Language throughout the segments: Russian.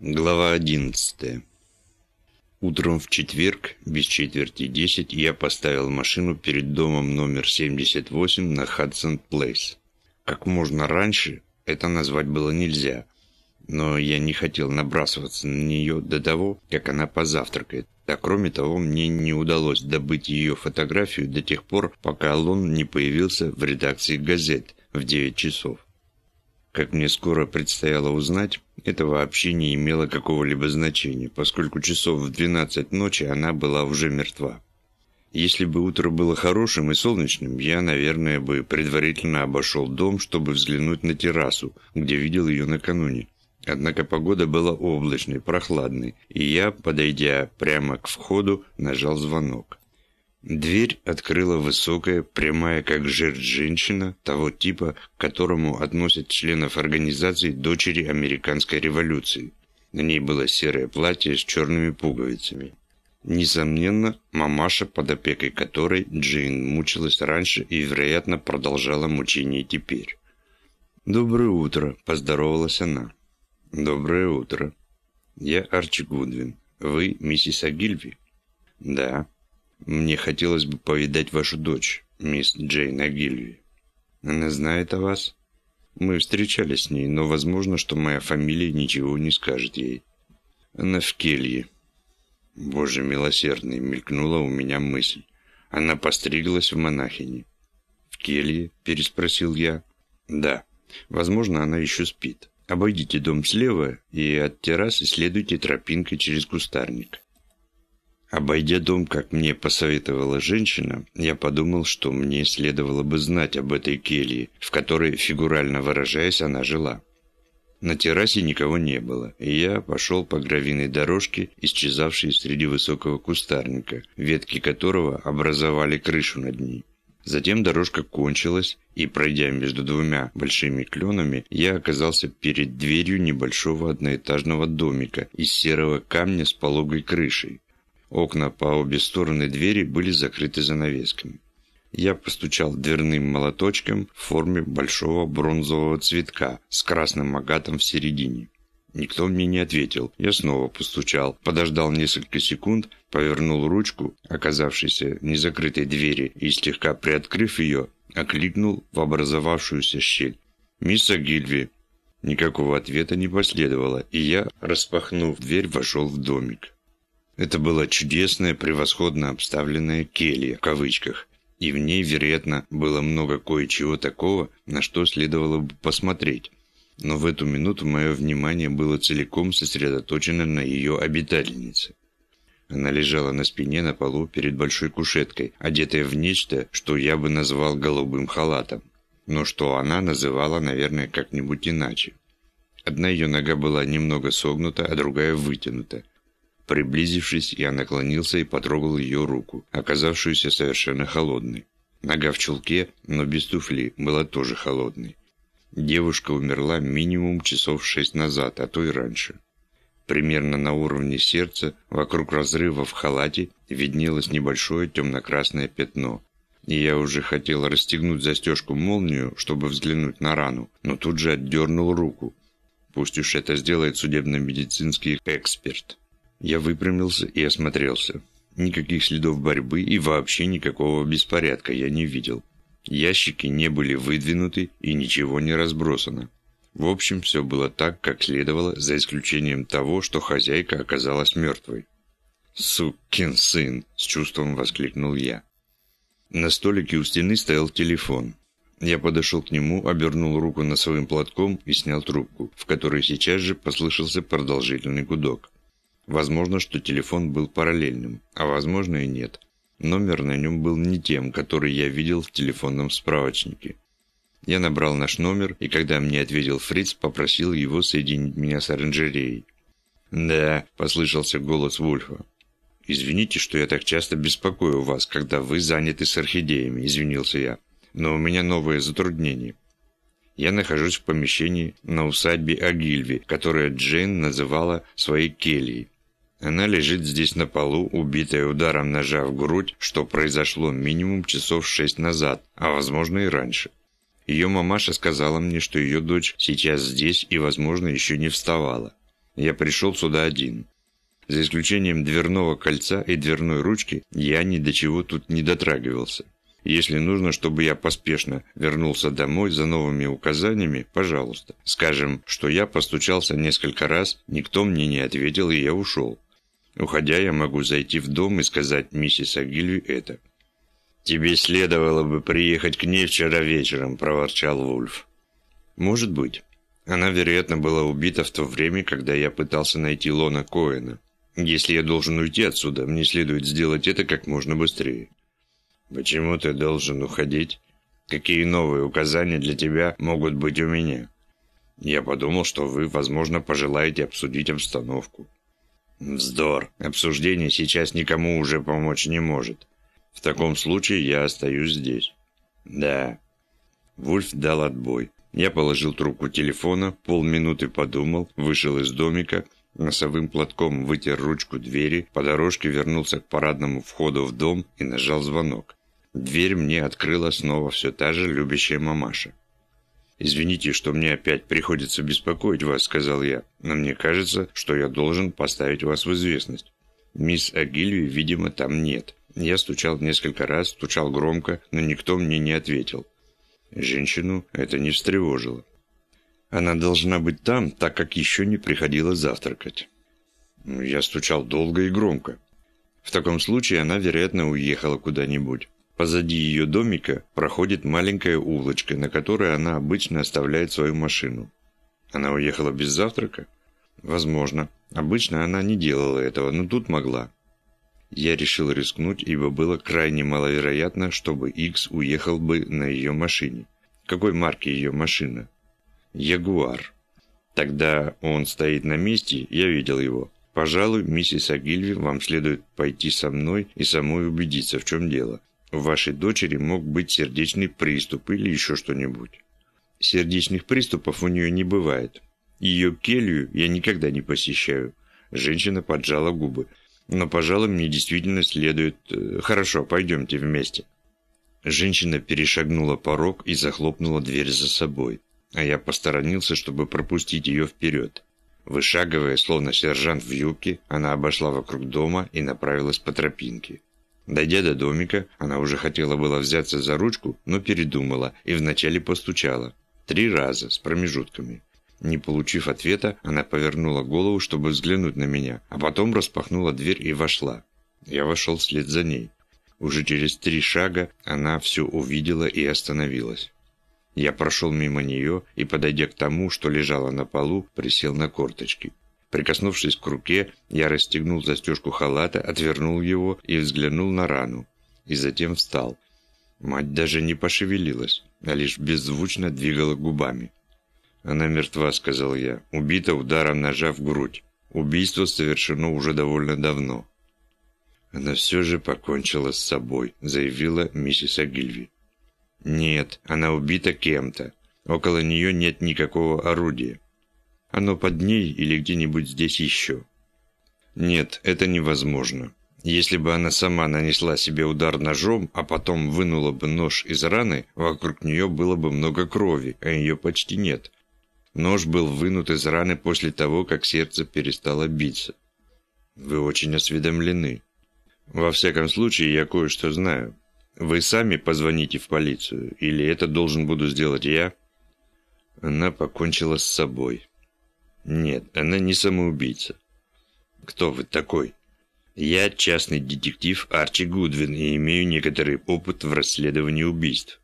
Глава 11 Утром в четверг, без четверти десять, я поставил машину перед домом номер 78 на Хадсон Плейс. Как можно раньше, это назвать было нельзя, но я не хотел набрасываться на нее до того, как она позавтракает. А кроме того, мне не удалось добыть ее фотографию до тех пор, пока Алон не появился в редакции газет в 9 часов. Как мне скоро предстояло узнать, это вообще не имело какого-либо значения, поскольку часов в 12 ночи она была уже мертва. Если бы утро было хорошим и солнечным, я, наверное, бы предварительно обошел дом, чтобы взглянуть на террасу, где видел ее накануне. Однако погода была облачной, прохладной, и я, подойдя прямо к входу, нажал звонок. Дверь открыла высокая, прямая как жертв женщина, того типа, к которому относят членов организации «Дочери американской революции». На ней было серое платье с черными пуговицами. Несомненно, мамаша, под опекой которой Джейн мучилась раньше и, вероятно, продолжала мучение теперь. «Доброе утро», – поздоровалась она. «Доброе утро. Я Арчи Гудвин. Вы миссис Агильви?» «Да». Мне хотелось бы повидать вашу дочь, мисс Джейн Агильви. Она знает о вас? Мы встречались с ней, но возможно, что моя фамилия ничего не скажет ей. Она в келье. Боже милосердный, мелькнула у меня мысль. Она постриглась в монахини. В келье? Переспросил я. Да. Возможно, она еще спит. Обойдите дом слева и от террасы следуйте тропинкой через кустарник. Обойдя дом, как мне посоветовала женщина, я подумал, что мне следовало бы знать об этой келье, в которой, фигурально выражаясь, она жила. На террасе никого не было, и я пошел по гравийной дорожке, исчезавшей среди высокого кустарника, ветки которого образовали крышу над ней. Затем дорожка кончилась, и, пройдя между двумя большими кленами, я оказался перед дверью небольшого одноэтажного домика из серого камня с пологой крышей, Окна по обе стороны двери были закрыты занавесками. Я постучал дверным молоточком в форме большого бронзового цветка с красным агатом в середине. Никто мне не ответил. Я снова постучал, подождал несколько секунд, повернул ручку, оказавшейся незакрытой двери, и слегка приоткрыв ее, окликнул в образовавшуюся щель. «Мисс Агильви!» Никакого ответа не последовало, и я, распахнув дверь, вошел в домик. Это была чудесная, превосходно обставленная «келья» в кавычках, и в ней, вероятно, было много кое-чего такого, на что следовало бы посмотреть. Но в эту минуту мое внимание было целиком сосредоточено на ее обитательнице. Она лежала на спине на полу перед большой кушеткой, одетая в нечто, что я бы назвал голубым халатом, но что она называла, наверное, как-нибудь иначе. Одна ее нога была немного согнута, а другая вытянута. Приблизившись, я наклонился и потрогал ее руку, оказавшуюся совершенно холодной. Нога в чулке, но без туфли, была тоже холодной. Девушка умерла минимум часов шесть назад, а то и раньше. Примерно на уровне сердца, вокруг разрыва в халате, виднелось небольшое темно-красное пятно. И я уже хотел расстегнуть застежку-молнию, чтобы взглянуть на рану, но тут же отдернул руку. Пусть уж это сделает судебно-медицинский эксперт. Я выпрямился и осмотрелся. Никаких следов борьбы и вообще никакого беспорядка я не видел. Ящики не были выдвинуты и ничего не разбросано. В общем, все было так, как следовало, за исключением того, что хозяйка оказалась мертвой. «Сукин сын!» – с чувством воскликнул я. На столике у стены стоял телефон. Я подошел к нему, обернул руку носовым платком и снял трубку, в которой сейчас же послышался продолжительный гудок. Возможно, что телефон был параллельным, а возможно и нет. Номер на нем был не тем, который я видел в телефонном справочнике. Я набрал наш номер, и когда мне ответил Фриц, попросил его соединить меня с оранжереей. «Да», – послышался голос Вульфа. «Извините, что я так часто беспокою вас, когда вы заняты с орхидеями», – извинился я. «Но у меня новое затруднение. Я нахожусь в помещении на усадьбе Агильви, которое Джейн называла своей кельей. Она лежит здесь на полу, убитая ударом ножа в грудь, что произошло минимум часов шесть назад, а возможно и раньше. Ее мамаша сказала мне, что ее дочь сейчас здесь и, возможно, еще не вставала. Я пришел сюда один. За исключением дверного кольца и дверной ручки, я ни до чего тут не дотрагивался. Если нужно, чтобы я поспешно вернулся домой за новыми указаниями, пожалуйста. Скажем, что я постучался несколько раз, никто мне не ответил, и я ушел. Уходя, я могу зайти в дом и сказать миссис Агилью это. «Тебе следовало бы приехать к ней вчера вечером», – проворчал Вульф. «Может быть. Она, вероятно, была убита в то время, когда я пытался найти Лона Коэна. Если я должен уйти отсюда, мне следует сделать это как можно быстрее». «Почему ты должен уходить? Какие новые указания для тебя могут быть у меня?» «Я подумал, что вы, возможно, пожелаете обсудить обстановку». «Вздор. Обсуждение сейчас никому уже помочь не может. В таком случае я остаюсь здесь». «Да». Вульф дал отбой. Я положил трубку телефона, полминуты подумал, вышел из домика, носовым платком вытер ручку двери, по дорожке вернулся к парадному входу в дом и нажал звонок. Дверь мне открыла снова все та же любящая мамаша. «Извините, что мне опять приходится беспокоить вас», — сказал я, «но мне кажется, что я должен поставить вас в известность. Мисс Агильви, видимо, там нет». Я стучал несколько раз, стучал громко, но никто мне не ответил. Женщину это не встревожило. Она должна быть там, так как еще не приходила завтракать. Я стучал долго и громко. В таком случае она, вероятно, уехала куда-нибудь. Позади ее домика проходит маленькая улочка, на которой она обычно оставляет свою машину. Она уехала без завтрака? Возможно. Обычно она не делала этого, но тут могла. Я решил рискнуть, ибо было крайне маловероятно, чтобы Икс уехал бы на ее машине. Какой марки ее машина? Ягуар. Тогда он стоит на месте, я видел его. Пожалуй, миссис Агильви, вам следует пойти со мной и самой убедиться, в чем дело. У вашей дочери мог быть сердечный приступ или еще что-нибудь. Сердечных приступов у нее не бывает. Ее келью я никогда не посещаю. Женщина поджала губы. Но, пожалуй, мне действительно следует... Э, хорошо, пойдемте вместе. Женщина перешагнула порог и захлопнула дверь за собой, а я посторонился, чтобы пропустить ее вперед. Вышагивая, словно сержант в юбке, она обошла вокруг дома и направилась по тропинке. Дойдя до домика, она уже хотела было взяться за ручку, но передумала и вначале постучала. Три раза, с промежутками. Не получив ответа, она повернула голову, чтобы взглянуть на меня, а потом распахнула дверь и вошла. Я вошел вслед за ней. Уже через три шага она все увидела и остановилась. Я прошел мимо нее и, подойдя к тому, что лежало на полу, присел на корточки. Прикоснувшись к руке, я расстегнул застежку халата, отвернул его и взглянул на рану. И затем встал. Мать даже не пошевелилась, а лишь беззвучно двигала губами. «Она мертва», — сказал я. «Убита ударом ножа в грудь. Убийство совершено уже довольно давно». «Она все же покончила с собой», — заявила миссис Агильви. «Нет, она убита кем-то. Около нее нет никакого орудия. Оно под ней или где-нибудь здесь еще». «Нет, это невозможно. Если бы она сама нанесла себе удар ножом, а потом вынула бы нож из раны, вокруг нее было бы много крови, а ее почти нет. Нож был вынут из раны после того, как сердце перестало биться. Вы очень осведомлены. Во всяком случае, я кое-что знаю. Вы сами позвоните в полицию, или это должен буду сделать я? Она покончила с собой. Нет, она не самоубийца. Кто вы такой? Я частный детектив Арчи Гудвин и имею некоторый опыт в расследовании убийств.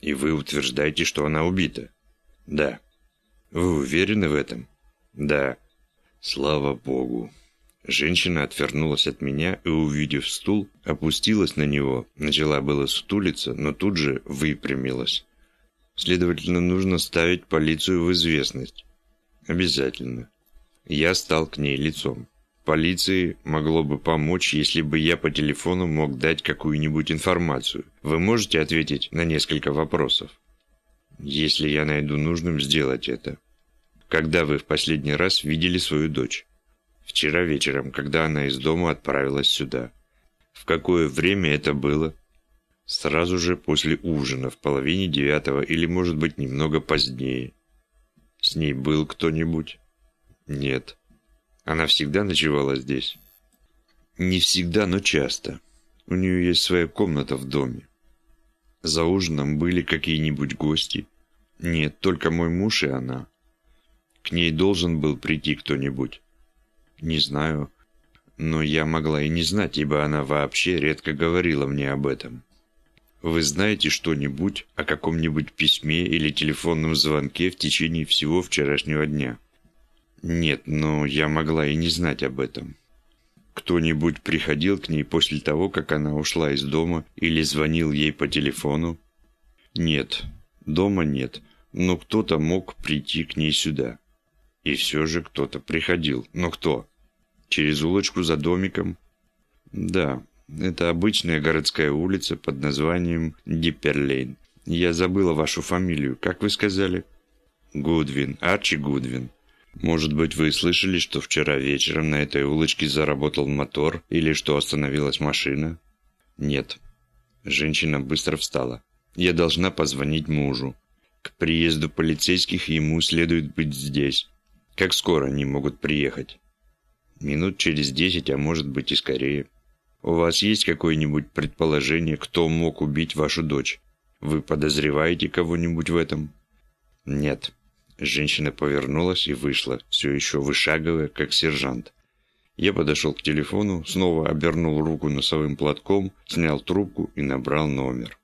И вы утверждаете, что она убита? Да. Вы уверены в этом? Да. Слава богу. Женщина отвернулась от меня и, увидев стул, опустилась на него, начала было стулиться, но тут же выпрямилась. Следовательно, нужно ставить полицию в известность. Обязательно. Я стал к ней лицом. Полиции могло бы помочь, если бы я по телефону мог дать какую-нибудь информацию. Вы можете ответить на несколько вопросов? Если я найду нужным сделать это. Когда вы в последний раз видели свою дочь? Вчера вечером, когда она из дома отправилась сюда. В какое время это было? Сразу же после ужина, в половине девятого или, может быть, немного позднее. С ней был кто-нибудь? Нет. Она всегда ночевала здесь? Не всегда, но часто. У нее есть своя комната в доме. За ужином были какие-нибудь гости? Нет, только мой муж и она. К ней должен был прийти кто-нибудь. Не знаю. Но я могла и не знать, ибо она вообще редко говорила мне об этом. Вы знаете что-нибудь о каком-нибудь письме или телефонном звонке в течение всего вчерашнего дня? Нет, но я могла и не знать об этом. Кто-нибудь приходил к ней после того, как она ушла из дома или звонил ей по телефону? Нет, дома нет, но кто-то мог прийти к ней сюда. И все же кто-то приходил. Но кто? Через улочку за домиком? Да, это обычная городская улица под названием Дипперлейн. Я забыла вашу фамилию. Как вы сказали? Гудвин. Арчи Гудвин. Может быть, вы слышали, что вчера вечером на этой улочке заработал мотор или что остановилась машина? Нет. Женщина быстро встала. Я должна позвонить мужу. К приезду полицейских ему следует быть здесь. Как скоро они могут приехать? Минут через десять, а может быть и скорее. У вас есть какое-нибудь предположение, кто мог убить вашу дочь? Вы подозреваете кого-нибудь в этом? Нет. Женщина повернулась и вышла, все еще вышагивая, как сержант. Я подошел к телефону, снова обернул руку носовым платком, снял трубку и набрал номер.